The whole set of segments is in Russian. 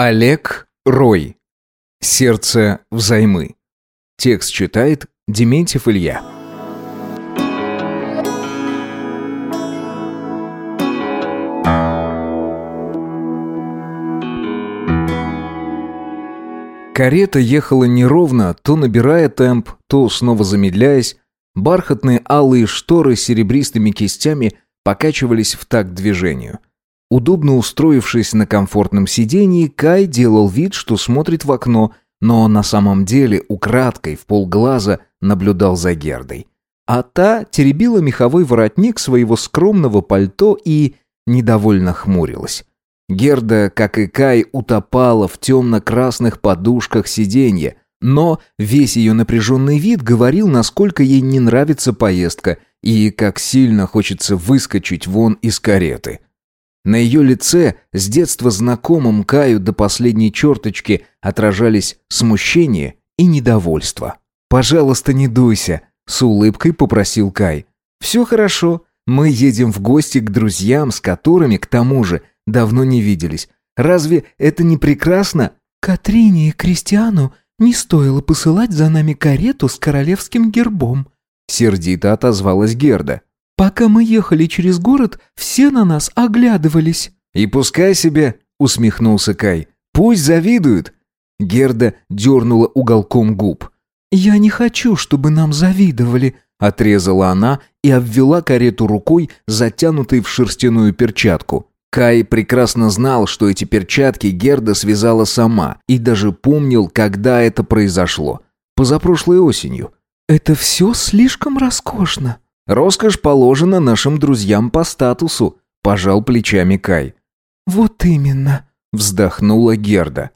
Олег Рой. Сердце взаймы. Текст читает Дементьев Илья. Карета ехала неровно, то набирая темп, то снова замедляясь. Бархатные алые шторы с серебристыми кистями покачивались в такт движению. Удобно устроившись на комфортном сидении, Кай делал вид, что смотрит в окно, но на самом деле украдкой в полглаза наблюдал за Гердой. А та теребила меховой воротник своего скромного пальто и недовольно хмурилась. Герда, как и Кай, утопала в темно-красных подушках сиденья, но весь ее напряженный вид говорил, насколько ей не нравится поездка и как сильно хочется выскочить вон из кареты. На ее лице, с детства знакомым Каю до последней черточки, отражались смущение и недовольство. «Пожалуйста, не дуйся», — с улыбкой попросил Кай. «Все хорошо. Мы едем в гости к друзьям, с которыми, к тому же, давно не виделись. Разве это не прекрасно?» «Катрине и Кристиану не стоило посылать за нами карету с королевским гербом», — сердито отозвалась Герда. Пока мы ехали через город, все на нас оглядывались». «И пускай себе», — усмехнулся Кай. «Пусть завидуют». Герда дернула уголком губ. «Я не хочу, чтобы нам завидовали», — отрезала она и обвела карету рукой, затянутой в шерстяную перчатку. Кай прекрасно знал, что эти перчатки Герда связала сама, и даже помнил, когда это произошло. Позапрошлой осенью. «Это все слишком роскошно», Роскошь положена нашим друзьям по статусу, пожал плечами Кай. Вот именно, вздохнула Герда.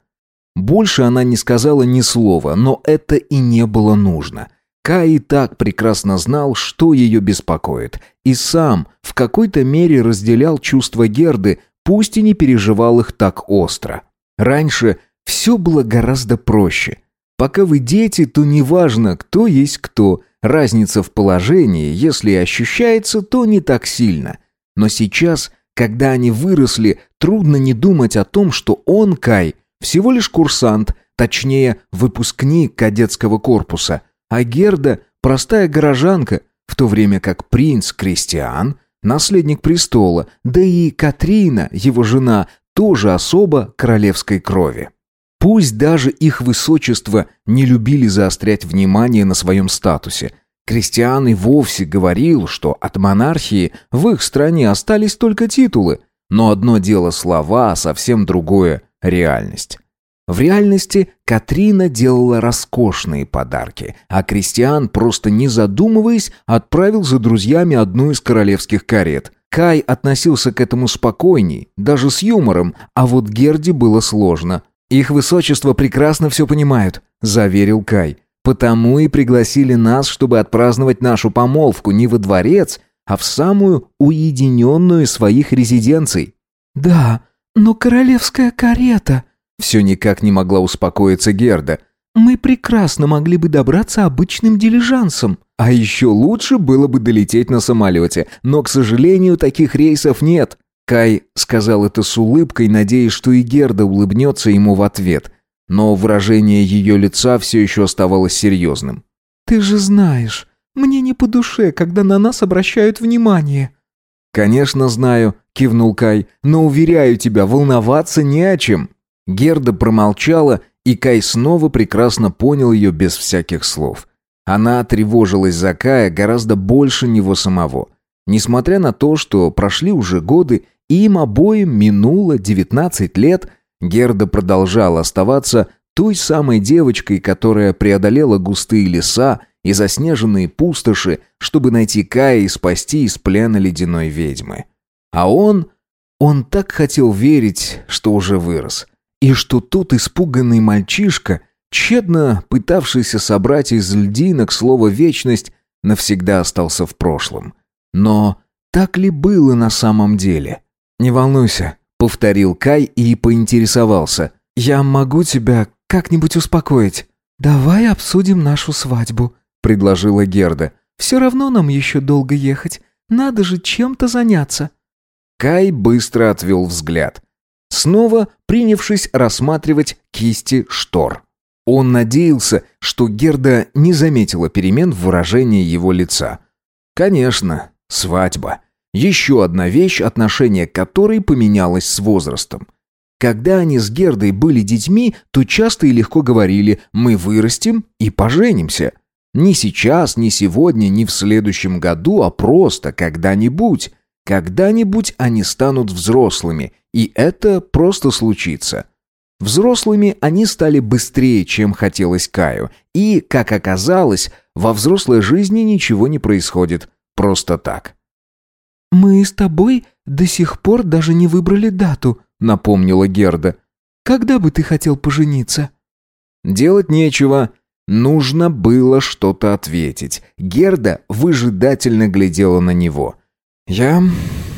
Больше она не сказала ни слова, но это и не было нужно. Кай и так прекрасно знал, что ее беспокоит, и сам в какой-то мере разделял чувства Герды, пусть и не переживал их так остро. Раньше все было гораздо проще. Пока вы дети, то неважно, кто есть кто – Разница в положении, если и ощущается, то не так сильно. Но сейчас, когда они выросли, трудно не думать о том, что он, Кай, всего лишь курсант, точнее, выпускник кадетского корпуса, а Герда – простая горожанка, в то время как принц Кристиан – наследник престола, да и Катрина, его жена, тоже особо королевской крови. Пусть даже их высочество не любили заострять внимание на своем статусе. Кристиан и вовсе говорил, что от монархии в их стране остались только титулы. Но одно дело слова, а совсем другое – реальность. В реальности Катрина делала роскошные подарки, а Кристиан, просто не задумываясь, отправил за друзьями одну из королевских карет. Кай относился к этому спокойней, даже с юмором, а вот Герде было сложно – «Их высочество прекрасно все понимают», – заверил Кай. «Потому и пригласили нас, чтобы отпраздновать нашу помолвку не во дворец, а в самую уединенную своих резиденций». «Да, но королевская карета...» Все никак не могла успокоиться Герда. «Мы прекрасно могли бы добраться обычным дилижансом». «А еще лучше было бы долететь на самолете, но, к сожалению, таких рейсов нет», Кай сказал это с улыбкой, надеясь, что и Герда улыбнется ему в ответ. Но выражение ее лица все еще оставалось серьезным. «Ты же знаешь, мне не по душе, когда на нас обращают внимание». «Конечно знаю», — кивнул Кай, «но, уверяю тебя, волноваться не о чем». Герда промолчала, и Кай снова прекрасно понял ее без всяких слов. Она тревожилась за Кая гораздо больше него самого. Несмотря на то, что прошли уже годы, им обоим минуло 19 лет, Герда продолжала оставаться той самой девочкой, которая преодолела густые леса и заснеженные пустоши, чтобы найти Кая и спасти из плена ледяной ведьмы. А он... Он так хотел верить, что уже вырос. И что тот испуганный мальчишка, тщетно пытавшийся собрать из льдинок слово «вечность», навсегда остался в прошлом. Но так ли было на самом деле? «Не волнуйся», — повторил Кай и поинтересовался. «Я могу тебя как-нибудь успокоить?» «Давай обсудим нашу свадьбу», — предложила Герда. «Все равно нам еще долго ехать. Надо же чем-то заняться». Кай быстро отвел взгляд. снова принявшись рассматривать кисти штор. Он надеялся, что Герда не заметила перемен в выражении его лица. Конечно, свадьба. Еще одна вещь, отношение которой поменялось с возрастом. Когда они с Гердой были детьми, то часто и легко говорили «мы вырастем и поженимся». Не сейчас, не сегодня, не в следующем году, а просто когда-нибудь. Когда-нибудь они станут взрослыми, и это просто случится. Взрослыми они стали быстрее, чем хотелось Каю, и, как оказалось, во взрослой жизни ничего не происходит просто так. «Мы с тобой до сих пор даже не выбрали дату», — напомнила Герда. «Когда бы ты хотел пожениться?» Делать нечего. Нужно было что-то ответить. Герда выжидательно глядела на него. «Я...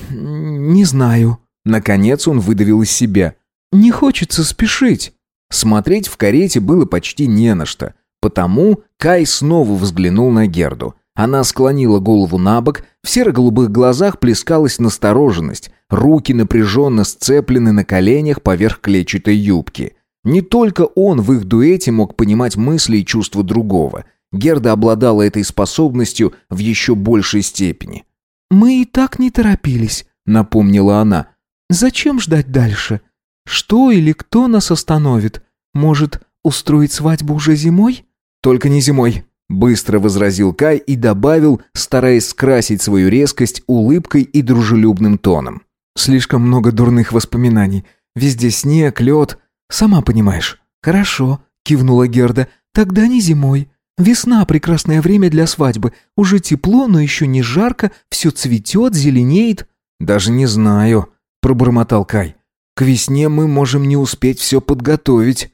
не знаю». Наконец он выдавил из себя. «Не хочется спешить». Смотреть в карете было почти не на что. Потому Кай снова взглянул на Герду. Она склонила голову на бок, в серо-голубых глазах плескалась настороженность, руки напряженно сцеплены на коленях поверх клетчатой юбки. Не только он в их дуэте мог понимать мысли и чувства другого. Герда обладала этой способностью в еще большей степени. «Мы и так не торопились», — напомнила она. «Зачем ждать дальше? Что или кто нас остановит? Может, устроить свадьбу уже зимой?» «Только не зимой», — быстро возразил Кай и добавил, стараясь скрасить свою резкость улыбкой и дружелюбным тоном. «Слишком много дурных воспоминаний. Везде снег, лед. Сама понимаешь». «Хорошо», — кивнула Герда. «Тогда не зимой. Весна — прекрасное время для свадьбы. Уже тепло, но еще не жарко, все цветет, зеленеет». «Даже не знаю», — пробормотал Кай. «К весне мы можем не успеть все подготовить».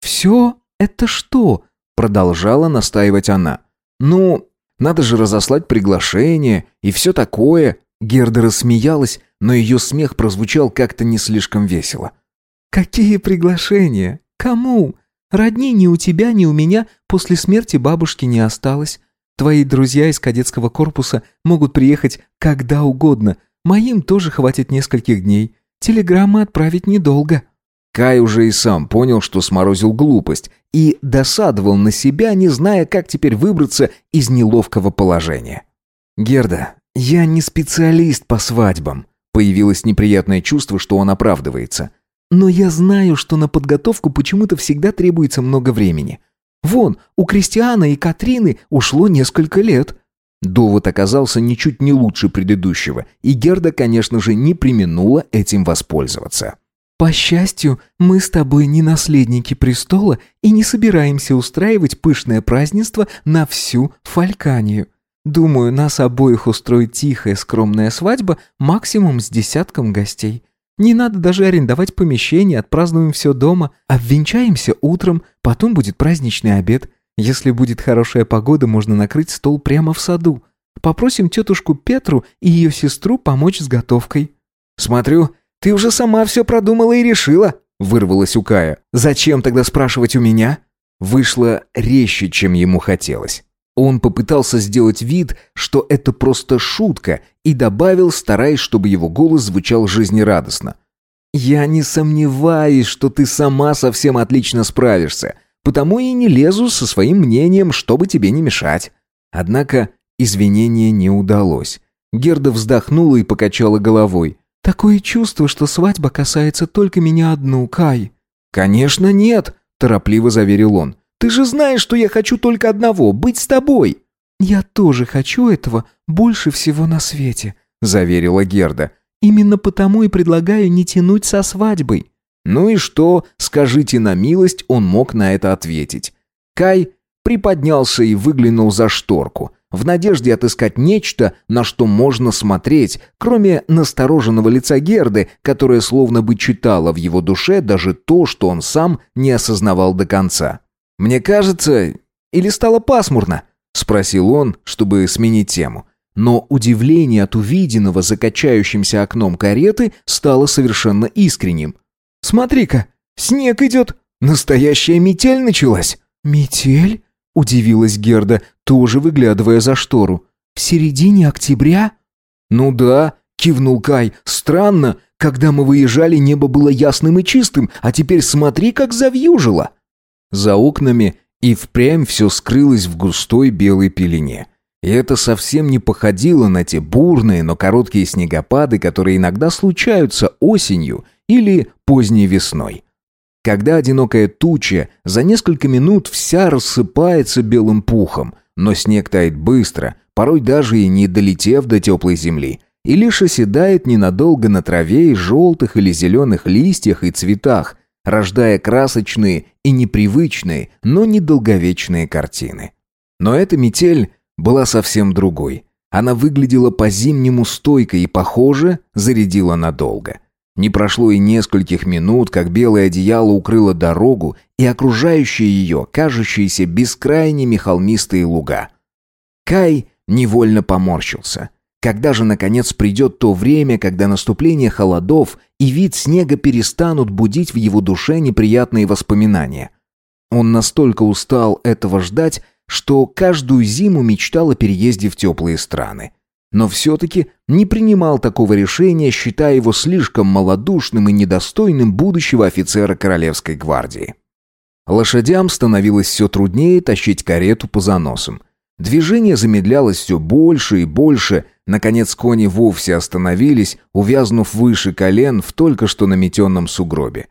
«Все? Это что?» — продолжала настаивать она. «Ну, надо же разослать приглашение и все такое». Герда рассмеялась, но ее смех прозвучал как-то не слишком весело. «Какие приглашения? Кому? Родни ни у тебя, ни у меня после смерти бабушки не осталось. Твои друзья из кадетского корпуса могут приехать когда угодно. Моим тоже хватит нескольких дней. Телеграммы отправить недолго». Кай уже и сам понял, что сморозил глупость, и досадовал на себя, не зная, как теперь выбраться из неловкого положения. «Герда, я не специалист по свадьбам». Появилось неприятное чувство, что он оправдывается. Но я знаю, что на подготовку почему-то всегда требуется много времени. Вон, у Кристиана и Катрины ушло несколько лет. Довод оказался ничуть не лучше предыдущего, и Герда, конечно же, не применула этим воспользоваться. «По счастью, мы с тобой не наследники престола и не собираемся устраивать пышное празднество на всю Фальканию. Думаю, нас обоих устроит тихая скромная свадьба максимум с десятком гостей. Не надо даже арендовать помещение, отпразднуем все дома, обвенчаемся утром, потом будет праздничный обед. Если будет хорошая погода, можно накрыть стол прямо в саду. Попросим тетушку Петру и ее сестру помочь с готовкой». «Смотрю, ты уже сама все продумала и решила», — вырвалась у Кая. «Зачем тогда спрашивать у меня?» Вышло резче, чем ему хотелось. Он попытался сделать вид, что это просто шутка, и добавил, стараясь, чтобы его голос звучал жизнерадостно. «Я не сомневаюсь, что ты сама совсем отлично справишься, потому и не лезу со своим мнением, чтобы тебе не мешать». Однако извинения не удалось. Герда вздохнула и покачала головой. «Такое чувство, что свадьба касается только меня одну, Кай». «Конечно нет», – торопливо заверил он. Ты же знаешь, что я хочу только одного — быть с тобой». «Я тоже хочу этого больше всего на свете», — заверила Герда. «Именно потому и предлагаю не тянуть со свадьбой». Ну и что, скажите на милость, он мог на это ответить. Кай приподнялся и выглянул за шторку, в надежде отыскать нечто, на что можно смотреть, кроме настороженного лица Герды, которая словно бы читала в его душе даже то, что он сам не осознавал до конца. «Мне кажется, или стало пасмурно?» — спросил он, чтобы сменить тему. Но удивление от увиденного за качающимся окном кареты стало совершенно искренним. «Смотри-ка, снег идет! Настоящая метель началась!» «Метель?» — удивилась Герда, тоже выглядывая за штору. «В середине октября?» «Ну да», — кивнул Кай. «Странно, Когда мы выезжали, небо было ясным и чистым, а теперь смотри, как завьюжило!» За окнами и впрямь все скрылось в густой белой пелене. И это совсем не походило на те бурные, но короткие снегопады, которые иногда случаются осенью или поздней весной. Когда одинокая туча за несколько минут вся рассыпается белым пухом, но снег тает быстро, порой даже и не долетев до теплой земли, и лишь оседает ненадолго на траве и желтых или зеленых листьях и цветах, рождая красочные и непривычные, но недолговечные картины. Но эта метель была совсем другой. Она выглядела по-зимнему стойкой и, похоже, зарядила надолго. Не прошло и нескольких минут, как белое одеяло укрыло дорогу и окружающие ее, кажущиеся бескрайними холмистые луга. Кай невольно поморщился. Когда же, наконец, придет то время, когда наступление холодов и вид снега перестанут будить в его душе неприятные воспоминания? Он настолько устал этого ждать, что каждую зиму мечтал о переезде в теплые страны. Но все-таки не принимал такого решения, считая его слишком малодушным и недостойным будущего офицера Королевской гвардии. Лошадям становилось все труднее тащить карету по заносам. Движение замедлялось все больше и больше. Наконец кони вовсе остановились, увязнув выше колен в только что наметенном сугробе.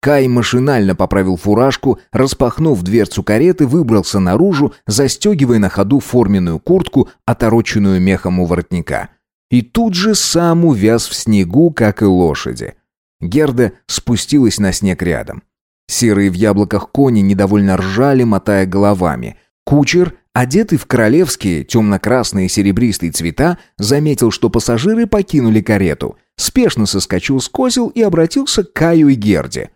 Кай машинально поправил фуражку, распахнув дверцу кареты, выбрался наружу, застегивая на ходу форменную куртку, отороченную мехом у воротника. И тут же сам увяз в снегу, как и лошади. Герда спустилась на снег рядом. Серые в яблоках кони недовольно ржали, мотая головами. Кучер Одетый в королевские темно-красные серебристые цвета, заметил, что пассажиры покинули карету. Спешно соскочил с козел и обратился к Каю и Герде.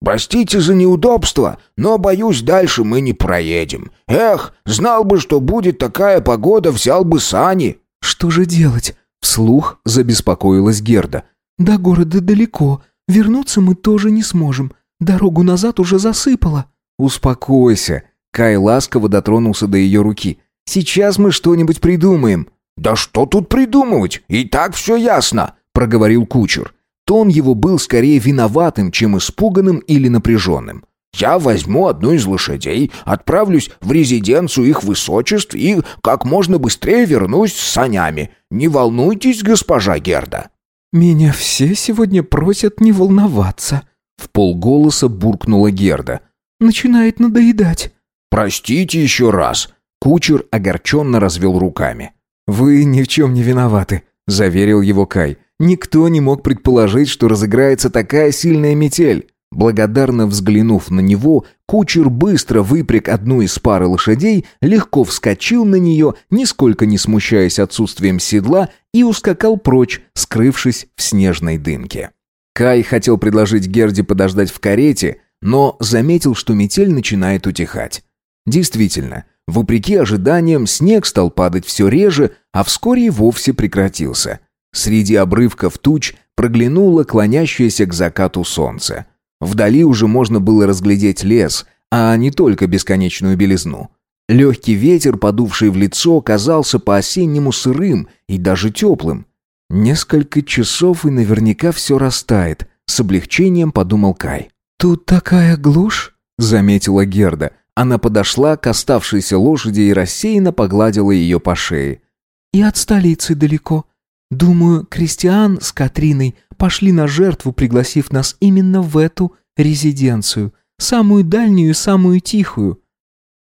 «Простите за неудобство, но, боюсь, дальше мы не проедем. Эх, знал бы, что будет такая погода, взял бы сани». «Что же делать?» — вслух забеспокоилась Герда. «До города далеко. Вернуться мы тоже не сможем. Дорогу назад уже засыпало». «Успокойся», Кай ласково дотронулся до ее руки. «Сейчас мы что-нибудь придумаем». «Да что тут придумывать? И так все ясно», — проговорил кучер. Тон его был скорее виноватым, чем испуганным или напряженным. «Я возьму одну из лошадей, отправлюсь в резиденцию их высочеств и как можно быстрее вернусь с санями. Не волнуйтесь, госпожа Герда». «Меня все сегодня просят не волноваться», — в полголоса буркнула Герда. «Начинает надоедать». «Простите еще раз». Кучер огорченно развел руками. «Вы ни в чем не виноваты», — заверил его Кай. «Никто не мог предположить, что разыграется такая сильная метель». Благодарно взглянув на него, кучер быстро выпряг одну из пары лошадей, легко вскочил на нее, нисколько не смущаясь отсутствием седла, и ускакал прочь, скрывшись в снежной дымке. Кай хотел предложить Герде подождать в карете, но заметил, что метель начинает утихать. Действительно, вопреки ожиданиям, снег стал падать все реже, а вскоре и вовсе прекратился. Среди обрывков туч проглянуло клонящееся к закату солнце. Вдали уже можно было разглядеть лес, а не только бесконечную белизну. Легкий ветер, подувший в лицо, казался по-осеннему сырым и даже теплым. Несколько часов и наверняка все растает, с облегчением подумал Кай. «Тут такая глушь», — заметила Герда. Она подошла к оставшейся лошади и рассеянно погладила ее по шее. «И от столицы далеко. Думаю, Кристиан с Катриной пошли на жертву, пригласив нас именно в эту резиденцию, самую дальнюю и самую тихую».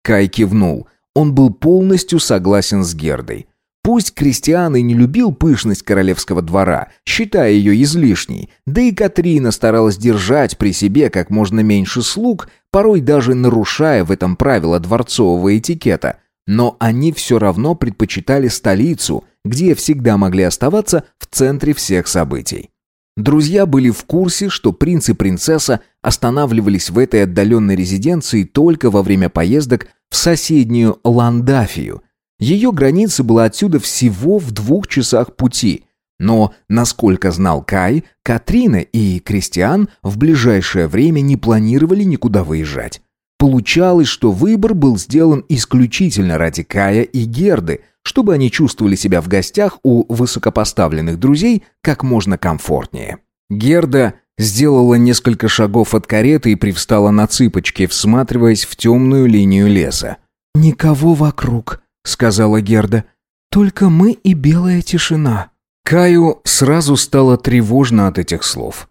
Кай кивнул. Он был полностью согласен с Гердой. Пусть Кристиан и не любил пышность королевского двора, считая ее излишней, да и Катрина старалась держать при себе как можно меньше слуг, порой даже нарушая в этом правила дворцового этикета, но они все равно предпочитали столицу, где всегда могли оставаться в центре всех событий. Друзья были в курсе, что принц и принцесса останавливались в этой отдаленной резиденции только во время поездок в соседнюю Ландафию, ее граница была отсюда всего в двух часах пути. Но, насколько знал Кай, Катрина и Кристиан в ближайшее время не планировали никуда выезжать. Получалось, что выбор был сделан исключительно ради Кая и Герды, чтобы они чувствовали себя в гостях у высокопоставленных друзей как можно комфортнее. Герда сделала несколько шагов от кареты и привстала на цыпочки, всматриваясь в темную линию леса. «Никого вокруг», — сказала Герда. «Только мы и белая тишина». Каю сразу стало тревожно от этих слов.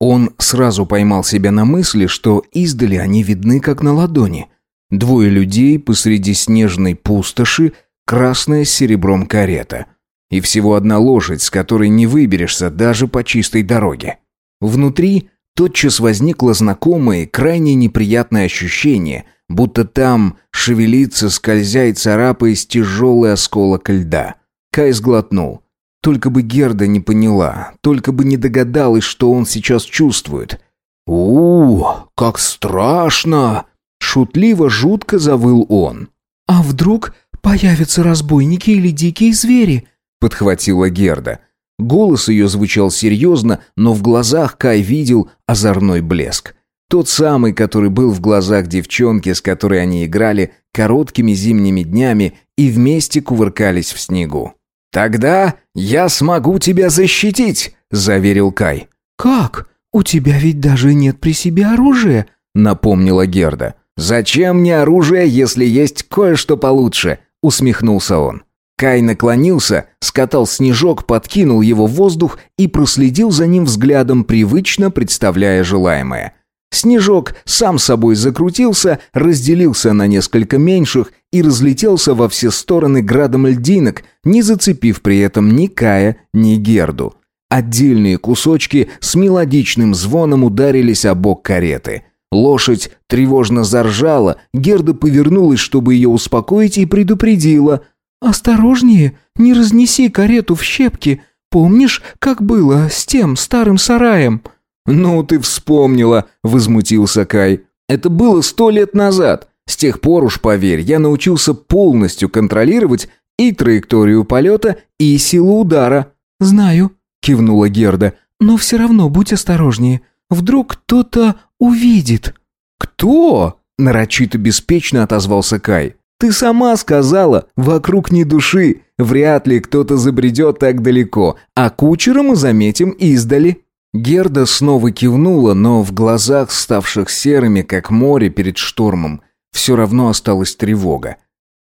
Он сразу поймал себя на мысли, что издали они видны как на ладони. Двое людей посреди снежной пустоши, красная с серебром карета. И всего одна лошадь, с которой не выберешься даже по чистой дороге. Внутри тотчас возникло знакомое, крайне неприятное ощущение, будто там шевелится, скользя и царапаясь тяжелый осколок льда. Кай сглотнул. Только бы Герда не поняла, только бы не догадалась, что он сейчас чувствует. у, как страшно!» Шутливо, жутко завыл он. «А вдруг появятся разбойники или дикие звери?» подхватила Герда. Голос ее звучал серьезно, но в глазах Кай видел озорной блеск. Тот самый, который был в глазах девчонки, с которой они играли короткими зимними днями и вместе кувыркались в снегу. «Тогда я смогу тебя защитить», — заверил Кай. «Как? У тебя ведь даже нет при себе оружия», — напомнила Герда. «Зачем мне оружие, если есть кое-что получше?» — усмехнулся он. Кай наклонился, скатал снежок, подкинул его в воздух и проследил за ним взглядом, привычно представляя желаемое. Снежок сам собой закрутился, разделился на несколько меньших и разлетелся во все стороны градом льдинок, не зацепив при этом ни Кая, ни Герду. Отдельные кусочки с мелодичным звоном ударились о бок кареты. Лошадь тревожно заржала, Герда повернулась, чтобы ее успокоить, и предупредила – «Осторожнее, не разнеси карету в щепки. Помнишь, как было с тем старым сараем?» «Ну ты вспомнила», — возмутился Кай. «Это было сто лет назад. С тех пор уж, поверь, я научился полностью контролировать и траекторию полета, и силу удара». «Знаю», — кивнула Герда. «Но все равно будь осторожнее. Вдруг кто-то увидит». «Кто?» — нарочито беспечно отозвался Кай. Ты сама сказала, вокруг ни души. Вряд ли кто-то забредет так далеко, а кучера мы заметим издали». Герда снова кивнула, но в глазах, ставших серыми, как море перед штормом, все равно осталась тревога.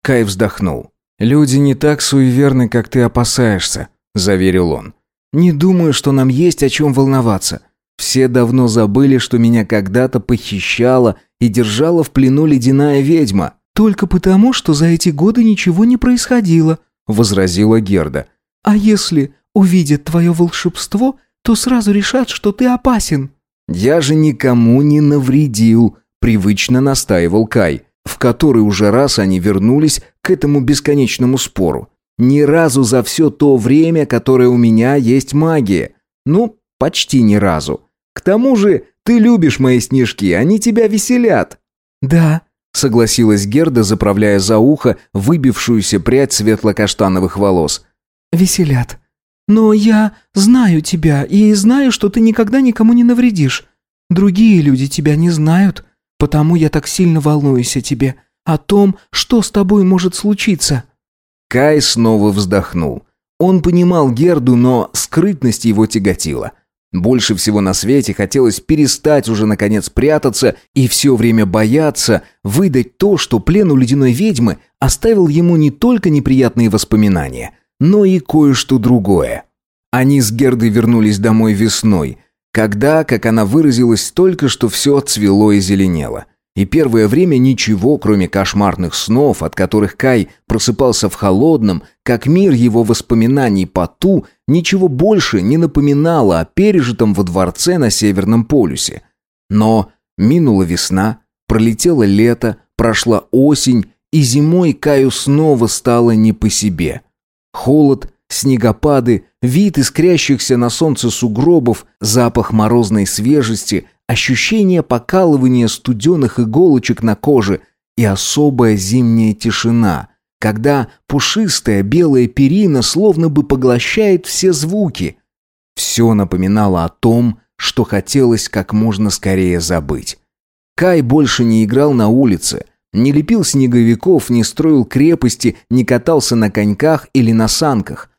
Кай вздохнул. «Люди не так суеверны, как ты опасаешься», — заверил он. «Не думаю, что нам есть о чем волноваться. Все давно забыли, что меня когда-то похищала и держала в плену ледяная ведьма». «Только потому, что за эти годы ничего не происходило», — возразила Герда. «А если увидят твое волшебство, то сразу решат, что ты опасен». «Я же никому не навредил», — привычно настаивал Кай, в который уже раз они вернулись к этому бесконечному спору. «Ни разу за все то время, которое у меня есть магия. Ну, почти ни разу. К тому же ты любишь мои снежки, они тебя веселят». «Да», согласилась Герда, заправляя за ухо выбившуюся прядь светло-каштановых волос. «Веселят. Но я знаю тебя и знаю, что ты никогда никому не навредишь. Другие люди тебя не знают, потому я так сильно волнуюсь о тебе, о том, что с тобой может случиться». Кай снова вздохнул. Он понимал Герду, но скрытность его тяготила. Больше всего на свете хотелось перестать уже наконец прятаться и все время бояться выдать то, что плен у ледяной ведьмы оставил ему не только неприятные воспоминания, но и кое-что другое. Они с Гердой вернулись домой весной, когда, как она выразилась, только что все цвело и зеленело. И первое время ничего, кроме кошмарных снов, от которых Кай просыпался в холодном, как мир его воспоминаний поту, ничего больше не напоминало о пережитом во дворце на Северном полюсе. Но минула весна, пролетело лето, прошла осень, и зимой Каю снова стало не по себе. Холод, снегопады, вид искрящихся на солнце сугробов, запах морозной свежести ощущение покалывания студеных иголочек на коже и особая зимняя тишина, когда пушистая белая перина словно бы поглощает все звуки. Все напоминало о том, что хотелось как можно скорее забыть. Кай больше не играл на улице, не лепил снеговиков, не строил крепости, не катался на коньках или на санках.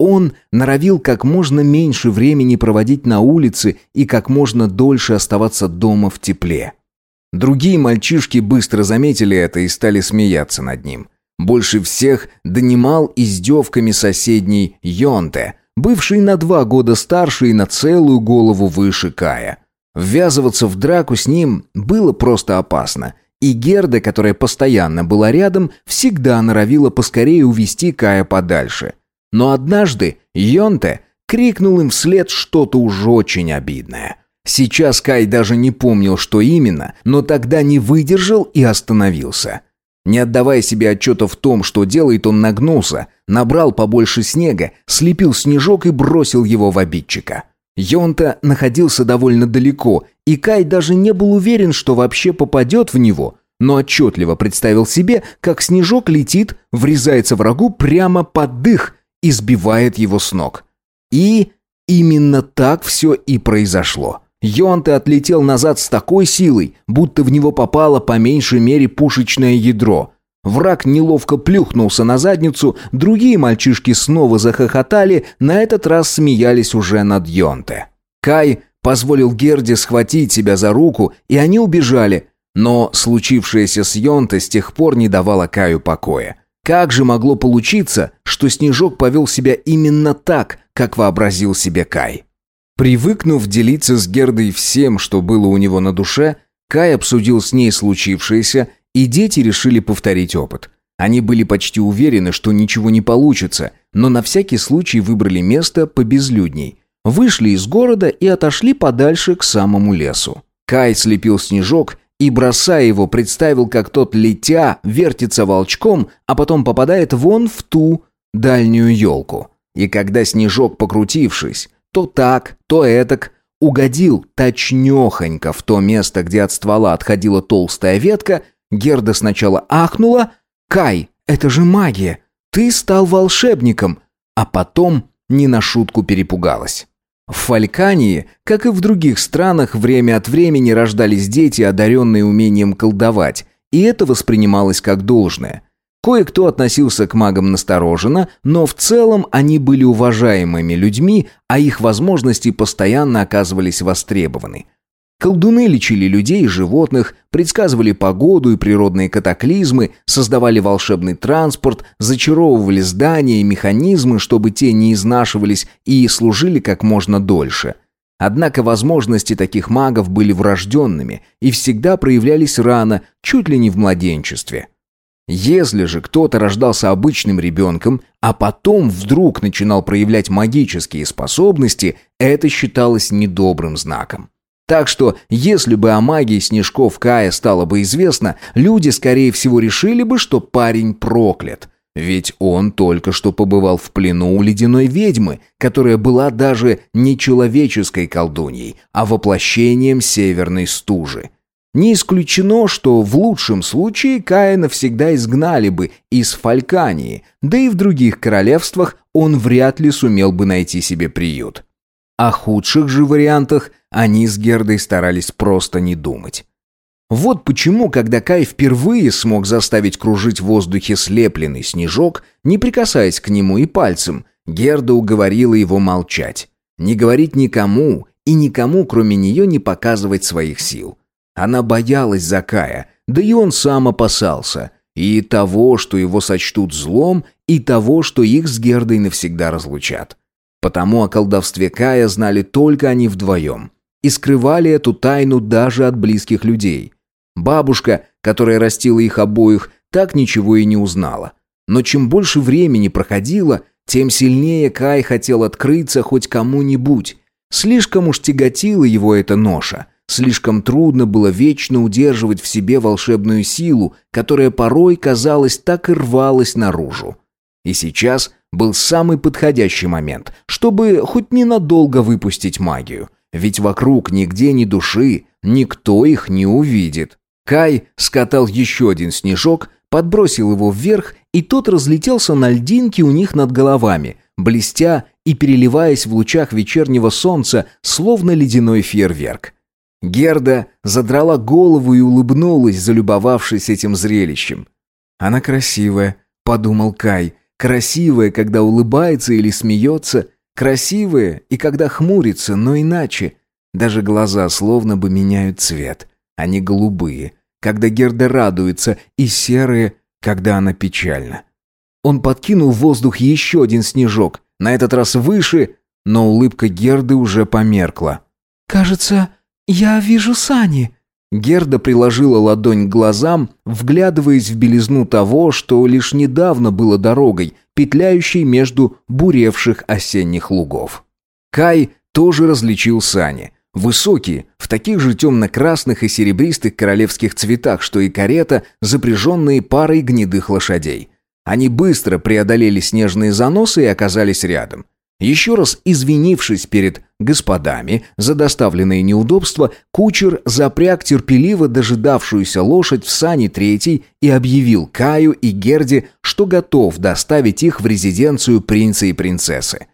Он норовил как можно меньше времени проводить на улице и как можно дольше оставаться дома в тепле. Другие мальчишки быстро заметили это и стали смеяться над ним. Больше всех донимал издевками соседний Йонте, бывший на два года старше и на целую голову выше Кая. Ввязываться в драку с ним было просто опасно, и Герда, которая постоянно была рядом, всегда норовила поскорее увести Кая подальше. Но однажды Йонте крикнул им вслед что-то уж очень обидное. Сейчас Кай даже не помнил, что именно, но тогда не выдержал и остановился. Не отдавая себе отчета в том, что делает, он нагнулся, набрал побольше снега, слепил снежок и бросил его в обидчика. Йонта находился довольно далеко, и Кай даже не был уверен, что вообще попадет в него, но отчетливо представил себе, как снежок летит, врезается врагу прямо под дых и сбивает его с ног. И именно так все и произошло. Йонте отлетел назад с такой силой, будто в него попало по меньшей мере пушечное ядро. Враг неловко плюхнулся на задницу, другие мальчишки снова захохотали, на этот раз смеялись уже над Йонте. Кай позволил Герде схватить себя за руку, и они убежали, но случившееся с Йонте с тех пор не давало Каю покоя. Как же могло получиться, что Снежок повел себя именно так, как вообразил себе Кай? Привыкнув делиться с Гердой всем, что было у него на душе, Кай обсудил с ней случившееся, и дети решили повторить опыт. Они были почти уверены, что ничего не получится, но на всякий случай выбрали место побезлюдней. Вышли из города и отошли подальше к самому лесу. Кай слепил снежок и, бросая его, представил, как тот, летя, вертится волчком, а потом попадает вон в ту дальнюю елку. И когда снежок, покрутившись, то так, то этак, угодил точнёхонько в то место, где от ствола отходила толстая ветка, Герда сначала ахнула «Кай, это же магия! Ты стал волшебником!» А потом не на шутку перепугалась. В Фалькании, как и в других странах, время от времени рождались дети, одаренные умением колдовать, и это воспринималось как должное – Кое-кто относился к магам настороженно, но в целом они были уважаемыми людьми, а их возможности постоянно оказывались востребованы. Колдуны лечили людей и животных, предсказывали погоду и природные катаклизмы, создавали волшебный транспорт, зачаровывали здания и механизмы, чтобы те не изнашивались и служили как можно дольше. Однако возможности таких магов были врожденными и всегда проявлялись рано, чуть ли не в младенчестве. Если же кто-то рождался обычным ребенком, а потом вдруг начинал проявлять магические способности, это считалось недобрым знаком. Так что, если бы о магии снежков Кая стало бы известно, люди, скорее всего, решили бы, что парень проклят. Ведь он только что побывал в плену у ледяной ведьмы, которая была даже не человеческой колдуньей, а воплощением северной стужи. Не исключено, что в лучшем случае Каина всегда изгнали бы из Фалькании, да и в других королевствах он вряд ли сумел бы найти себе приют. О худших же вариантах они с Гердой старались просто не думать. Вот почему, когда Кай впервые смог заставить кружить в воздухе слепленный снежок, не прикасаясь к нему и пальцем, Герда уговорила его молчать. Не говорить никому и никому, кроме нее, не показывать своих сил. Она боялась Закая, да и он сам опасался. И того, что его сочтут злом, и того, что их с Гердой навсегда разлучат. Потому о колдовстве Кая знали только они вдвоем. И скрывали эту тайну даже от близких людей. Бабушка, которая растила их обоих, так ничего и не узнала. Но чем больше времени проходило, тем сильнее Кай хотел открыться хоть кому-нибудь. Слишком уж тяготила его эта ноша. Слишком трудно было вечно удерживать в себе волшебную силу, которая порой, казалось, так и рвалась наружу. И сейчас был самый подходящий момент, чтобы хоть ненадолго выпустить магию. Ведь вокруг нигде ни души, никто их не увидит. Кай скатал еще один снежок, подбросил его вверх, и тот разлетелся на льдинке у них над головами, блестя и переливаясь в лучах вечернего солнца, словно ледяной фейерверк. Герда задрала голову и улыбнулась, залюбовавшись этим зрелищем. «Она красивая», — подумал Кай, Красивая, когда улыбается или смеется. Красивая и когда хмурится, но иначе. Даже глаза словно бы меняют цвет. Они голубые, когда Герда радуется, и серые, когда она печальна. Он подкинул в воздух еще один снежок, на этот раз выше, но улыбка Герды уже померкла. «Кажется, я вижу сани», Герда приложила ладонь к глазам, вглядываясь в белизну того, что лишь недавно было дорогой, петляющей между буревших осенних лугов. Кай тоже различил сани. Высокие, в таких же темно-красных и серебристых королевских цветах, что и карета, запряженные парой гнедых лошадей. Они быстро преодолели снежные заносы и оказались рядом. Еще раз извинившись перед господами за доставленные неудобства, кучер запряг терпеливо дожидавшуюся лошадь в сани третий и объявил Каю и Герде, что готов доставить их в резиденцию принца и принцессы.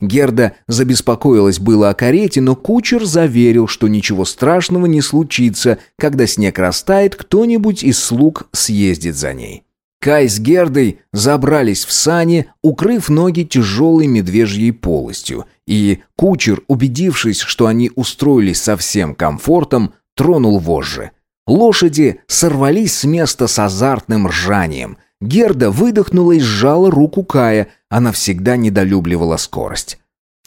Герда забеспокоилась было о карете, но кучер заверил, что ничего страшного не случится, когда снег растает, кто-нибудь из слуг съездит за ней. Кай с Гердой забрались в сани, укрыв ноги тяжелой медвежьей полостью, и кучер, убедившись, что они устроились со всем комфортом, тронул вожжи. Лошади сорвались с места с азартным ржанием. Герда выдохнула и сжала руку Кая, она всегда недолюбливала скорость.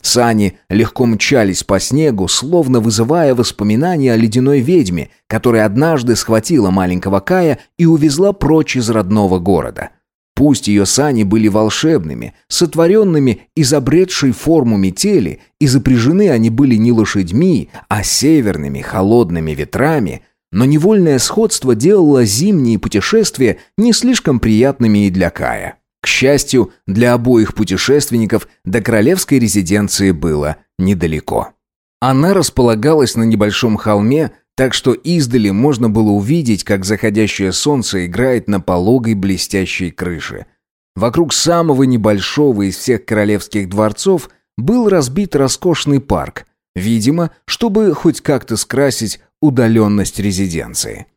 Сани легко мчались по снегу, словно вызывая воспоминания о ледяной ведьме, которая однажды схватила маленького Кая и увезла прочь из родного города. Пусть ее сани были волшебными, сотворенными из обретшей форму метели, и запряжены они были не лошадьми, а северными холодными ветрами, но невольное сходство делало зимние путешествия не слишком приятными и для Кая. К счастью, для обоих путешественников до королевской резиденции было недалеко. Она располагалась на небольшом холме, так что издали можно было увидеть, как заходящее солнце играет на пологой блестящей крыше. Вокруг самого небольшого из всех королевских дворцов был разбит роскошный парк, видимо, чтобы хоть как-то скрасить удаленность резиденции.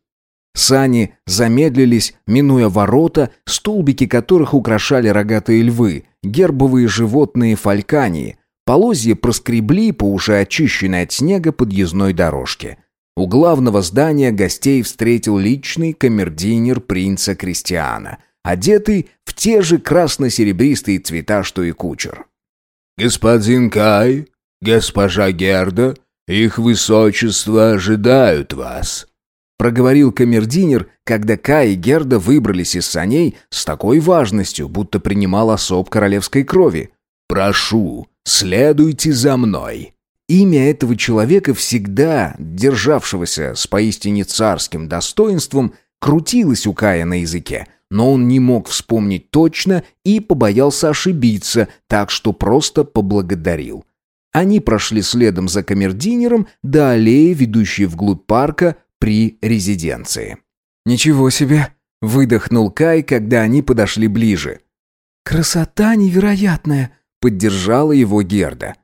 Сани замедлились, минуя ворота, столбики которых украшали рогатые львы, гербовые животные фалькании. Полозья проскребли по уже очищенной от снега подъездной дорожке. У главного здания гостей встретил личный камердинер принца Кристиана, одетый в те же красно-серебристые цвета, что и кучер. «Господин Кай, госпожа Герда, их высочество ожидают вас», проговорил камердинер, когда Кай и Герда выбрались из саней с такой важностью, будто принимал особ королевской крови. «Прошу, следуйте за мной». Имя этого человека, всегда державшегося с поистине царским достоинством, крутилось у Кая на языке, но он не мог вспомнить точно и побоялся ошибиться, так что просто поблагодарил. Они прошли следом за камердинером до аллеи, ведущей вглубь парка, при резиденции. «Ничего себе!» — выдохнул Кай, когда они подошли ближе. «Красота невероятная!» — поддержала его Герда.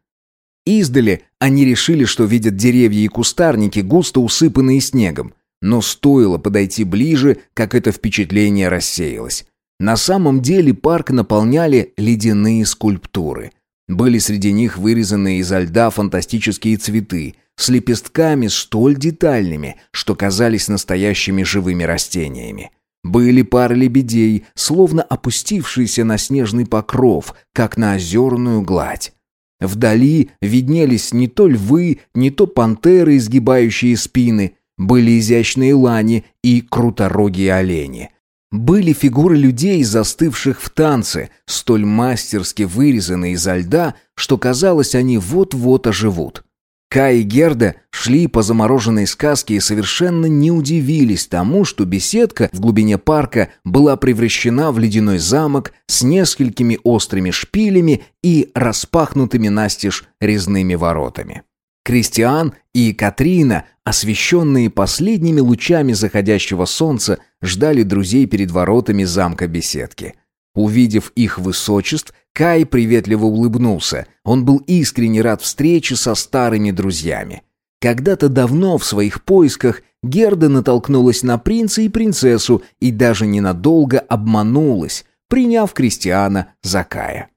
Издали они решили, что видят деревья и кустарники, густо усыпанные снегом. Но стоило подойти ближе, как это впечатление рассеялось. На самом деле парк наполняли ледяные скульптуры. Были среди них вырезанные изо льда фантастические цветы, с лепестками столь детальными, что казались настоящими живыми растениями. Были пары лебедей, словно опустившиеся на снежный покров, как на озерную гладь. Вдали виднелись не то львы, не то пантеры, изгибающие спины, были изящные лани и круторогие олени. Были фигуры людей, застывших в танце, столь мастерски вырезанные изо льда, что казалось, они вот-вот оживут. Кай и Герда шли по замороженной сказке и совершенно не удивились тому, что беседка в глубине парка была превращена в ледяной замок с несколькими острыми шпилями и распахнутыми настежь резными воротами. Кристиан и Катрина, освещенные последними лучами заходящего солнца, ждали друзей перед воротами замка беседки. Увидев их высочеств, Кай приветливо улыбнулся. Он был искренне рад встрече со старыми друзьями. Когда-то давно в своих поисках Герда натолкнулась на принца и принцессу и даже ненадолго обманулась, приняв Кристиана за Кая.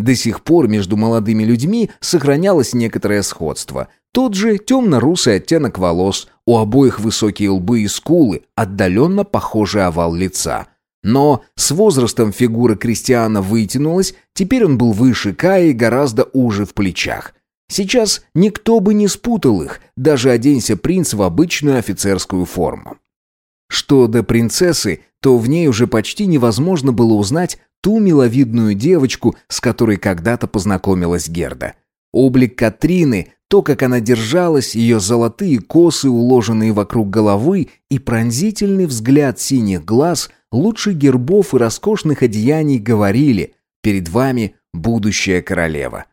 До сих пор между молодыми людьми сохранялось некоторое сходство. Тот же темно-русый оттенок волос, у обоих высокие лбы и скулы, отдаленно похожий овал лица. Но с возрастом фигура Кристиана вытянулась, теперь он был выше Кая и гораздо уже в плечах. Сейчас никто бы не спутал их, даже оденься принц в обычную офицерскую форму. Что до принцессы, то в ней уже почти невозможно было узнать ту миловидную девочку, с которой когда-то познакомилась Герда. Облик Катрины, то, как она держалась, ее золотые косы, уложенные вокруг головы, и пронзительный взгляд синих глаз лучше гербов и роскошных одеяний говорили «Перед вами будущая королева».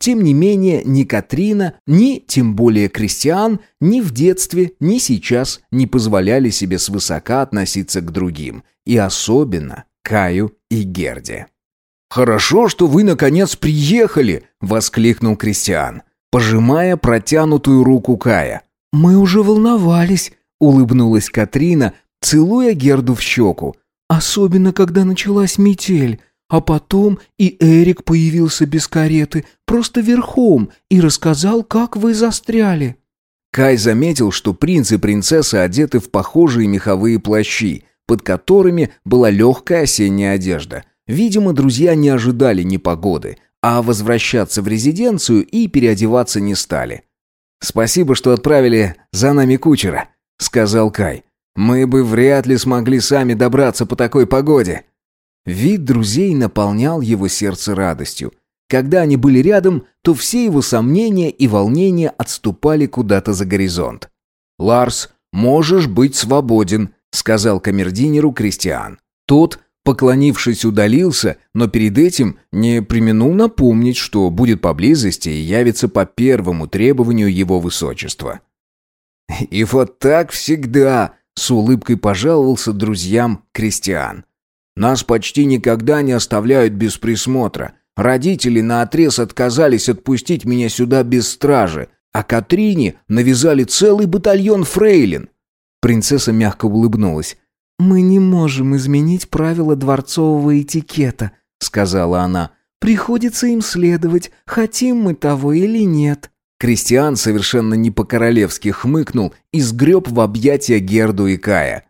Тем не менее, ни Катрина, ни, тем более Кристиан, ни в детстве, ни сейчас не позволяли себе свысока относиться к другим, и особенно Каю и Герде. «Хорошо, что вы, наконец, приехали!» — воскликнул Кристиан, пожимая протянутую руку Кая. «Мы уже волновались», — улыбнулась Катрина, целуя Герду в щеку. «Особенно, когда началась метель. А потом и Эрик появился без кареты, просто верхом, и рассказал, как вы застряли». Кай заметил, что принц и принцесса одеты в похожие меховые плащи, под которыми была легкая осенняя одежда. Видимо, друзья не ожидали непогоды, а возвращаться в резиденцию и переодеваться не стали. «Спасибо, что отправили за нами кучера», — сказал Кай. «Мы бы вряд ли смогли сами добраться по такой погоде». Вид друзей наполнял его сердце радостью. Когда они были рядом, то все его сомнения и волнения отступали куда-то за горизонт. «Ларс, можешь быть свободен», — сказал камердинеру Кристиан. Тот, поклонившись, удалился, но перед этим не применул напомнить, что будет поблизости и явится по первому требованию его высочества. «И вот так всегда», — с улыбкой пожаловался друзьям Кристиан. Нас почти никогда не оставляют без присмотра. Родители наотрез отказались отпустить меня сюда без стражи, а Катрине навязали целый батальон фрейлин». Принцесса мягко улыбнулась. «Мы не можем изменить правила дворцового этикета», — сказала она. «Приходится им следовать, хотим мы того или нет». Кристиан совершенно не по-королевски хмыкнул и сгреб в объятия Герду и Кая.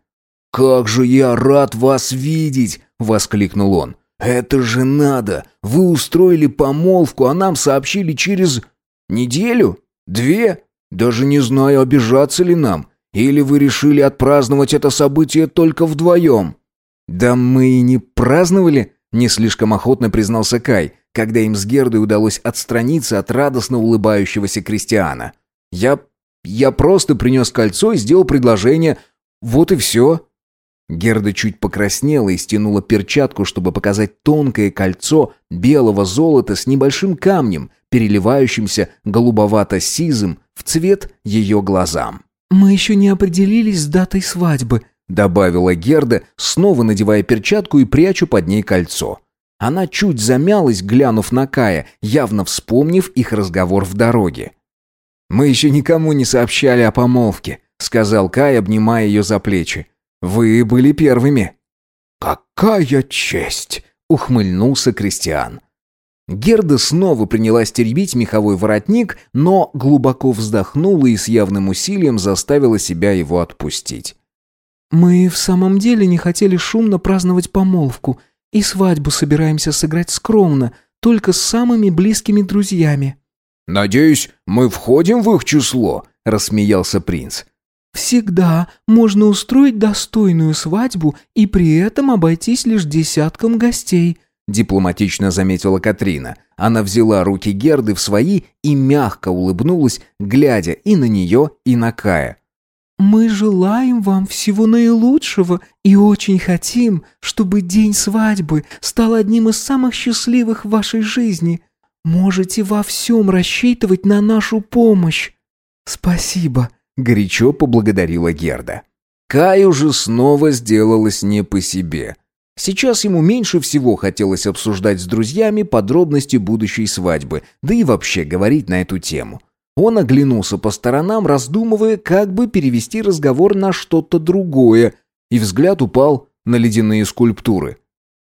«Как же я рад вас видеть!» — воскликнул он. «Это же надо! Вы устроили помолвку, а нам сообщили через... неделю? Две? Даже не знаю, обижаться ли нам. Или вы решили отпраздновать это событие только вдвоем?» «Да мы и не праздновали», — не слишком охотно признался Кай, когда им с Гердой удалось отстраниться от радостно улыбающегося Кристиана. «Я... я просто принес кольцо и сделал предложение. Вот и все». Герда чуть покраснела и стянула перчатку, чтобы показать тонкое кольцо белого золота с небольшим камнем, переливающимся голубовато-сизым в цвет ее глазам. «Мы еще не определились с датой свадьбы», — добавила Герда, снова надевая перчатку и прячу под ней кольцо. Она чуть замялась, глянув на Кая, явно вспомнив их разговор в дороге. «Мы еще никому не сообщали о помолвке», — сказал Кай, обнимая ее за плечи. Вы были первыми». «Какая честь!» — ухмыльнулся Кристиан. Герда снова принялась теребить меховой воротник, но глубоко вздохнула и с явным усилием заставила себя его отпустить. «Мы в самом деле не хотели шумно праздновать помолвку, и свадьбу собираемся сыграть скромно, только с самыми близкими друзьями». «Надеюсь, мы входим в их число», — рассмеялся принц. Всегда можно устроить достойную свадьбу и при этом обойтись лишь десятком гостей», дипломатично заметила Катрина. Она взяла руки Герды в свои и мягко улыбнулась, глядя и на нее, и на Кая. «Мы желаем вам всего наилучшего и очень хотим, чтобы день свадьбы стал одним из самых счастливых в вашей жизни. Можете во всем рассчитывать на нашу помощь». «Спасибо», горячо поблагодарила Герда. Каю же снова сделалось не по себе. Сейчас ему меньше всего хотелось обсуждать с друзьями подробности будущей свадьбы, да и вообще говорить на эту тему. Он оглянулся по сторонам, раздумывая, как бы перевести разговор на что-то другое, и взгляд упал на ледяные скульптуры.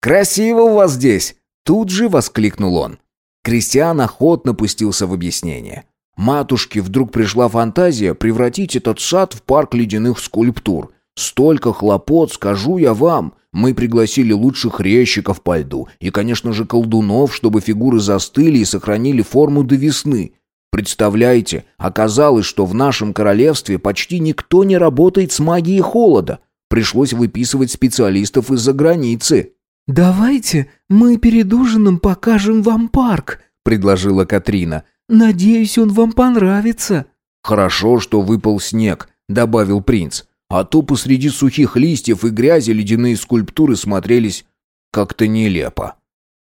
«Красиво у вас здесь!» Тут же воскликнул он. Кристиан охотно пустился в объяснение. Матушке вдруг пришла фантазия превратить этот сад в парк ледяных скульптур. Столько хлопот, скажу я вам. Мы пригласили лучших резчиков по льду и, конечно же, колдунов, чтобы фигуры застыли и сохранили форму до весны. Представляете, оказалось, что в нашем королевстве почти никто не работает с магией холода. Пришлось выписывать специалистов из-за границы. «Давайте мы перед ужином покажем вам парк», — предложила Катрина. «Надеюсь, он вам понравится». «Хорошо, что выпал снег», — добавил принц. «А то посреди сухих листьев и грязи ледяные скульптуры смотрелись как-то нелепо».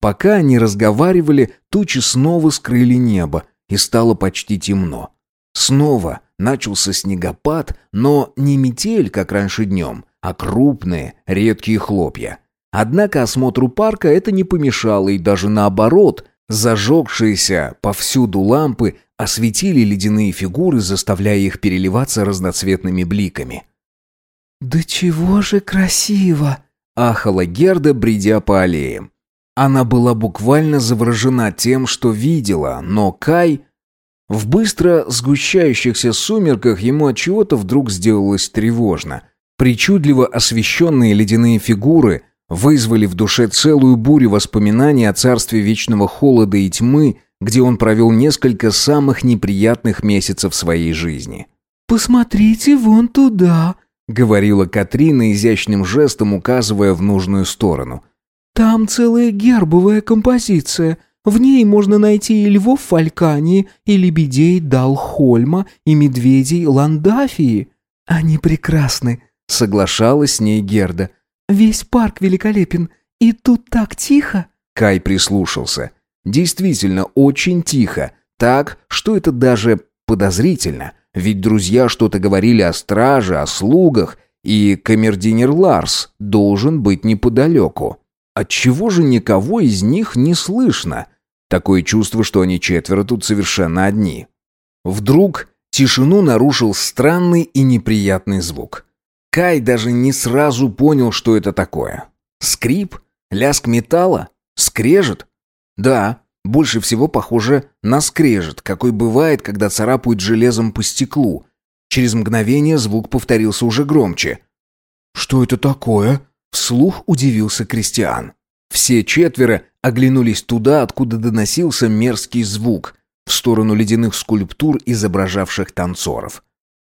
Пока они разговаривали, тучи снова скрыли небо, и стало почти темно. Снова начался снегопад, но не метель, как раньше днем, а крупные, редкие хлопья. Однако осмотру парка это не помешало, и даже наоборот, зажегшиеся повсюду лампы осветили ледяные фигуры, заставляя их переливаться разноцветными бликами. «Да чего же красиво!» — ахала Герда, бредя по аллеям. Она была буквально заворожена тем, что видела, но Кай... В быстро сгущающихся сумерках ему от чего-то вдруг сделалось тревожно. Причудливо освещенные ледяные фигуры — вызвали в душе целую бурю воспоминаний о царстве вечного холода и тьмы, где он провел несколько самых неприятных месяцев своей жизни. «Посмотрите вон туда», — говорила Катрина изящным жестом, указывая в нужную сторону. «Там целая гербовая композиция. В ней можно найти и львов Фалькании, и лебедей Далхольма, и медведей Ландафии. Они прекрасны», — соглашалась с ней Герда. Весь парк великолепен, и тут так тихо». Кай прислушался. Действительно, очень тихо. Так, что это даже подозрительно. Ведь друзья что-то говорили о страже, о слугах, и камердинер Ларс должен быть неподалеку. Отчего же никого из них не слышно? Такое чувство, что они четверо тут совершенно одни. Вдруг тишину нарушил странный и неприятный звук. Кай даже не сразу понял, что это такое. Скрип? Лязг металла? Скрежет? Да, больше всего похоже на скрежет, какой бывает, когда царапают железом по стеклу. Через мгновение звук повторился уже громче. «Что это такое?» Вслух удивился Кристиан. Все четверо оглянулись туда, откуда доносился мерзкий звук, в сторону ледяных скульптур, изображавших танцоров.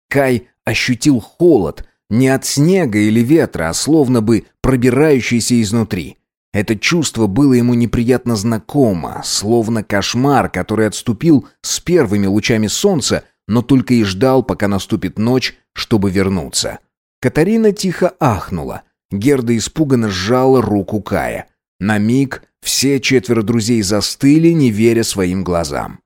Кай ощутил холод, не от снега или ветра, а словно бы пробирающийся изнутри. Это чувство было ему неприятно знакомо, словно кошмар, который отступил с первыми лучами солнца, но только и ждал, пока наступит ночь, чтобы вернуться. Катарина тихо ахнула. Герда испуганно сжала руку Кая. На миг все четверо друзей застыли, не веря своим глазам.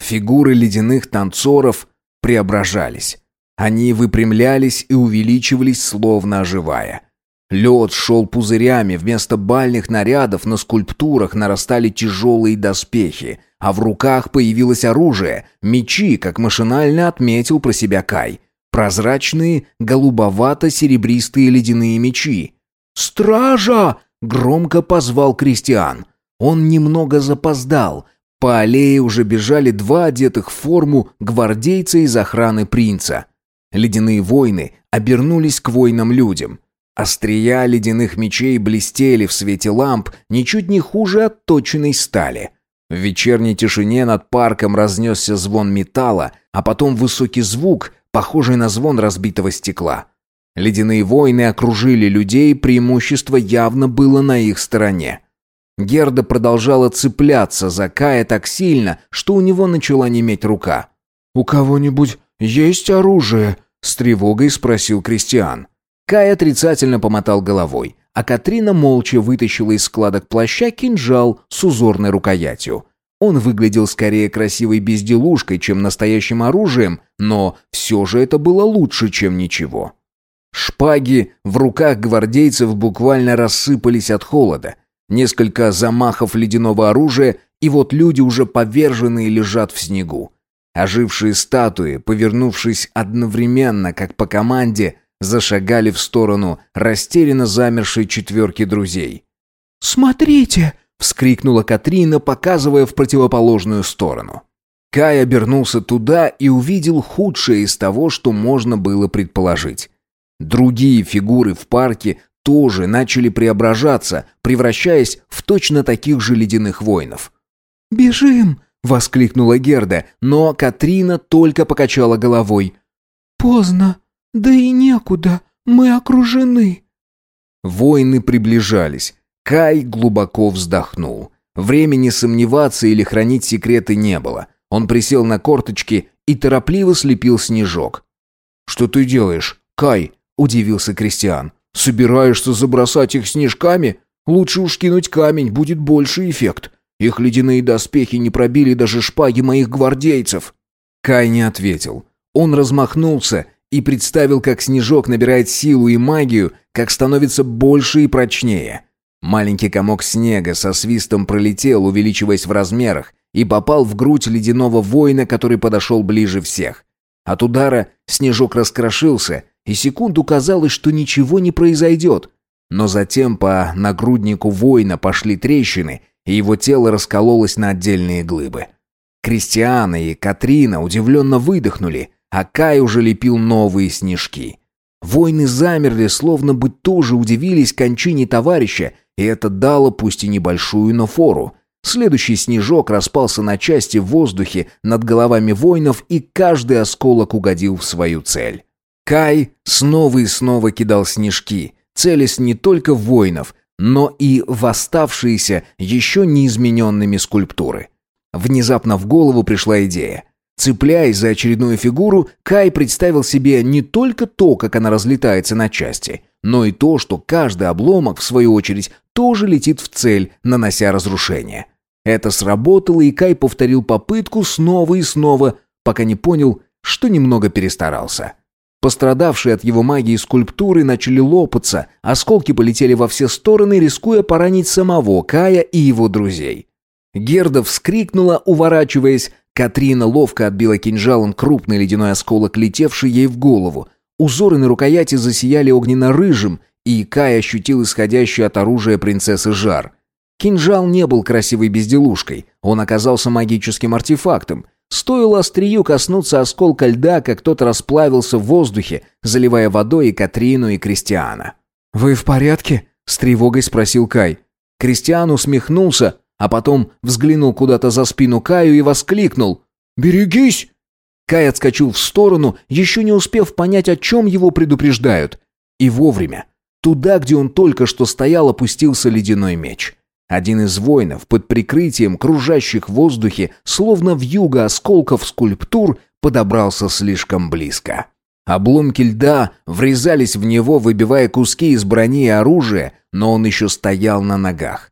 Фигуры ледяных танцоров преображались. Они выпрямлялись и увеличивались, словно оживая. Лед шел пузырями, вместо бальных нарядов на скульптурах нарастали тяжелые доспехи, а в руках появилось оружие, мечи, как машинально отметил про себя Кай. Прозрачные, голубовато-серебристые ледяные мечи. «Стража!» — громко позвал Кристиан. Он немного запоздал. По аллее уже бежали два одетых в форму гвардейца из охраны принца. Ледяные воины обернулись к воинам-людям. Острия ледяных мечей блестели в свете ламп ничуть не хуже отточенной стали. В вечерней тишине над парком разнесся звон металла, а потом высокий звук, похожий на звон разбитого стекла. Ледяные воины окружили людей, преимущество явно было на их стороне. Герда продолжала цепляться за Кая так сильно, что у него начала неметь рука. «У кого-нибудь есть оружие?» — с тревогой спросил Кристиан. Кай отрицательно помотал головой, а Катрина молча вытащила из складок плаща кинжал с узорной рукоятью. Он выглядел скорее красивой безделушкой, чем настоящим оружием, но все же это было лучше, чем ничего. Шпаги в руках гвардейцев буквально рассыпались от холода. Несколько замахов ледяного оружия, и вот люди уже поверженные лежат в снегу. Ожившие статуи, повернувшись одновременно, как по команде, зашагали в сторону растерянно замершей четверки друзей. «Смотрите!» — вскрикнула Катрина, показывая в противоположную сторону. Кай обернулся туда и увидел худшее из того, что можно было предположить. Другие фигуры в парке тоже начали преображаться, превращаясь в точно таких же ледяных воинов. «Бежим!» — воскликнула Герда, но Катрина только покачала головой. «Поздно. Да и некуда. Мы окружены». Воины приближались. Кай глубоко вздохнул. Времени сомневаться или хранить секреты не было. Он присел на корточки и торопливо слепил снежок. «Что ты делаешь, Кай?» – удивился Кристиан. «Собираешься забросать их снежками? Лучше уж кинуть камень, будет больше эффект. Их ледяные доспехи не пробили даже шпаги моих гвардейцев». Кай не ответил. Он размахнулся и представил, как снежок набирает силу и магию, как становится больше и прочнее. Маленький комок снега со свистом пролетел, увеличиваясь в размерах, и попал в грудь ледяного воина, который подошел ближе всех. От удара снежок раскрошился, и секунду казалось, что ничего не произойдет. Но затем по нагруднику воина пошли трещины, и его тело раскололось на отдельные глыбы. Кристиана и Катрина удивленно выдохнули, а Кай уже лепил новые снежки. Воины замерли, словно бы тоже удивились кончине товарища, и это дало пусть и небольшую, но фору. Следующий снежок распался на части в воздухе над головами воинов, и каждый осколок угодил в свою цель. Кай снова и снова кидал снежки, целясь не только в воинов, но и в оставшиеся еще неизмененными скульптуры. Внезапно в голову пришла идея. Цепляясь за очередную фигуру, Кай представил себе не только то, как она разлетается на части, но и то, что каждый обломок, в свою очередь, тоже летит в цель, нанося разрушение. Это сработало, и Кай повторил попытку снова и снова, пока не понял, что немного перестарался. Пострадавшие от его магии скульптуры начали лопаться, осколки полетели во все стороны, рискуя поранить самого Кая и его друзей. Герда вскрикнула, уворачиваясь, Катрина ловко отбила кинжалом крупный ледяной осколок, летевший ей в голову. Узоры на рукояти засияли огненно-рыжим, и Кай ощутил исходящий от оружия принцессы жар. Кинжал не был красивой безделушкой, он оказался магическим артефактом. Стоило острию коснуться осколка льда, как тот расплавился в воздухе, заливая водой и Катрину, и Кристиана. «Вы в порядке?» — с тревогой спросил Кай. Кристиан усмехнулся, а потом взглянул куда-то за спину Каю и воскликнул. «Берегись!» Кай отскочил в сторону, еще не успев понять, о чем его предупреждают. И вовремя. Туда, где он только что стоял, опустился ледяной меч. Один из воинов под прикрытием кружащих в воздухе, словно вьюга осколков скульптур, подобрался слишком близко. Обломки льда врезались в него, выбивая куски из брони и оружия, но он еще стоял на ногах.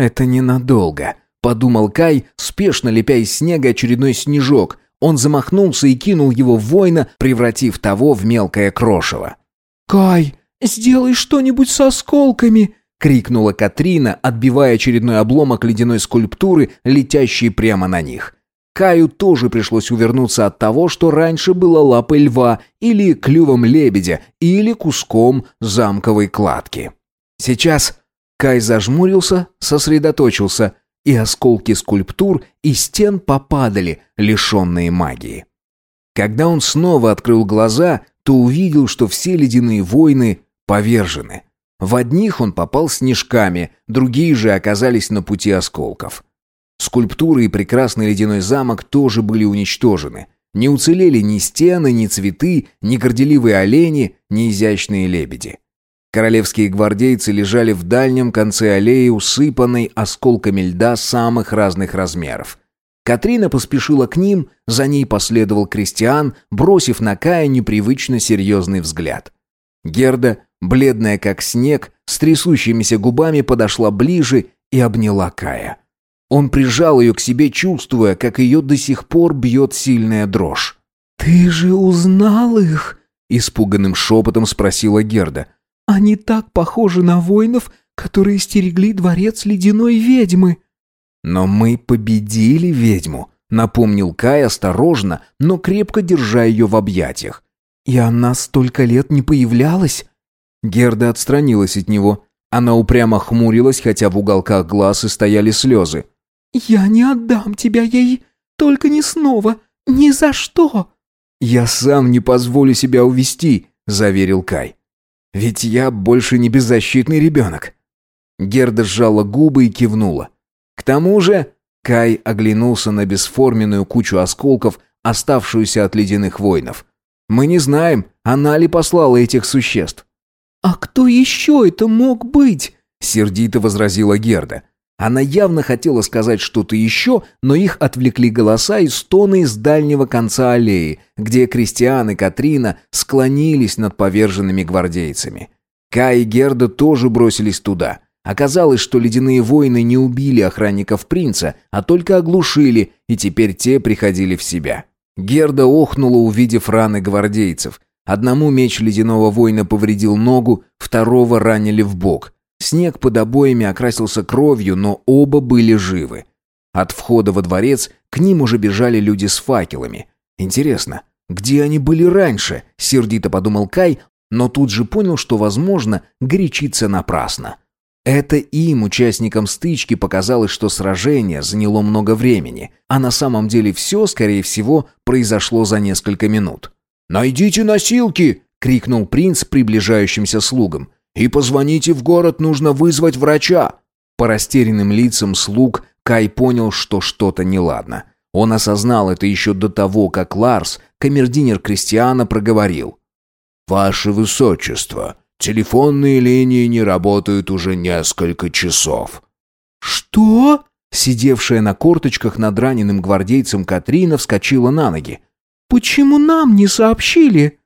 «Это ненадолго», — подумал Кай, спешно лепя из снега очередной снежок. Он замахнулся и кинул его в воина, превратив того в мелкое крошево. «Кай, сделай что-нибудь с осколками!» крикнула Катрина, отбивая очередной обломок ледяной скульптуры, летящий прямо на них. Каю тоже пришлось увернуться от того, что раньше было лапой льва или клювом лебедя или куском замковой кладки. Сейчас Кай зажмурился, сосредоточился, и осколки скульптур и стен попадали, лишенные магии. Когда он снова открыл глаза, то увидел, что все ледяные войны повержены. В одних он попал снежками, другие же оказались на пути осколков. Скульптуры и прекрасный ледяной замок тоже были уничтожены. Не уцелели ни стены, ни цветы, ни горделивые олени, ни изящные лебеди. Королевские гвардейцы лежали в дальнем конце аллеи, усыпанной осколками льда самых разных размеров. Катрина поспешила к ним, за ней последовал Кристиан, бросив на Кая непривычно серьезный взгляд. Герда бледная как снег, с трясущимися губами подошла ближе и обняла Кая. Он прижал ее к себе, чувствуя, как ее до сих пор бьет сильная дрожь. «Ты же узнал их?» – испуганным шепотом спросила Герда. «Они так похожи на воинов, которые стерегли дворец ледяной ведьмы». «Но мы победили ведьму», — напомнил Кай осторожно, но крепко держа ее в объятиях. «И она столько лет не появлялась?» Герда отстранилась от него. Она упрямо хмурилась, хотя в уголках глаз и стояли слезы. «Я не отдам тебя ей, только не снова, ни за что!» «Я сам не позволю себя увести», — заверил Кай. «Ведь я больше не беззащитный ребенок». Герда сжала губы и кивнула. «К тому же...» — Кай оглянулся на бесформенную кучу осколков, оставшуюся от ледяных воинов. «Мы не знаем, она ли послала этих существ». «А кто еще это мог быть?» — сердито возразила Герда. Она явно хотела сказать что-то еще, но их отвлекли голоса и стоны из дальнего конца аллеи, где Кристиан и Катрина склонились над поверженными гвардейцами. Кай и Герда тоже бросились туда. Оказалось, что ледяные воины не убили охранников принца, а только оглушили, и теперь те приходили в себя. Герда охнула, увидев раны гвардейцев. Одному меч ледяного воина повредил ногу, второго ранили в бок. Снег под обоями окрасился кровью, но оба были живы. От входа во дворец к ним уже бежали люди с факелами. Интересно, где они были раньше? Сердито подумал Кай, но тут же понял, что, возможно, горячиться напрасно. Это им, участникам стычки, показалось, что сражение заняло много времени, а на самом деле все, скорее всего, произошло за несколько минут. «Найдите носилки!» — крикнул принц приближающимся слугам. «И позвоните в город, нужно вызвать врача!» По растерянным лицам слуг Кай понял, что что-то неладно. Он осознал это еще до того, как Ларс, камердинер Кристиана, проговорил. «Ваше Высочество, телефонные линии не работают уже несколько часов». «Что?» Сидевшая на корточках над раненым гвардейцем Катрина вскочила на ноги. «Почему нам не сообщили?»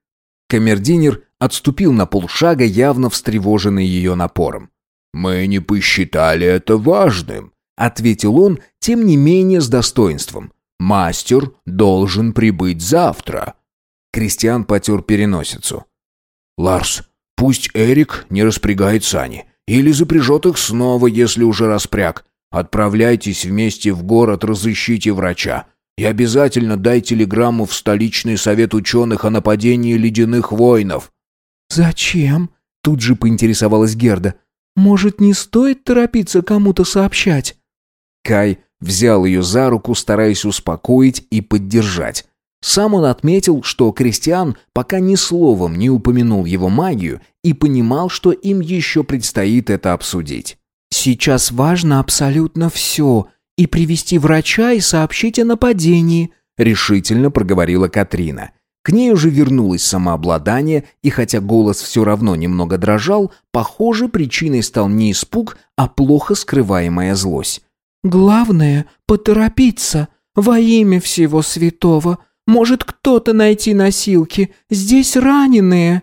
Камердинер отступил на полшага, явно встревоженный ее напором. «Мы не посчитали это важным», — ответил он, тем не менее с достоинством. «Мастер должен прибыть завтра». Кристиан потер переносицу. «Ларс, пусть Эрик не распрягает сани. Или запряжет их снова, если уже распряг. Отправляйтесь вместе в город, разыщите врача. И обязательно дай телеграмму в столичный совет ученых о нападении ледяных воинов». «Зачем?» — тут же поинтересовалась Герда. «Может, не стоит торопиться кому-то сообщать?» Кай взял ее за руку, стараясь успокоить и поддержать. Сам он отметил, что Кристиан пока ни словом не упомянул его магию и понимал, что им еще предстоит это обсудить. «Сейчас важно абсолютно все, и привести врача и сообщить о нападении», решительно проговорила Катрина. К ней уже вернулось самообладание, и хотя голос все равно немного дрожал, похоже, причиной стал не испуг, а плохо скрываемая злость. «Главное — поторопиться, во имя всего святого. Может, кто-то найти носилки, здесь раненые».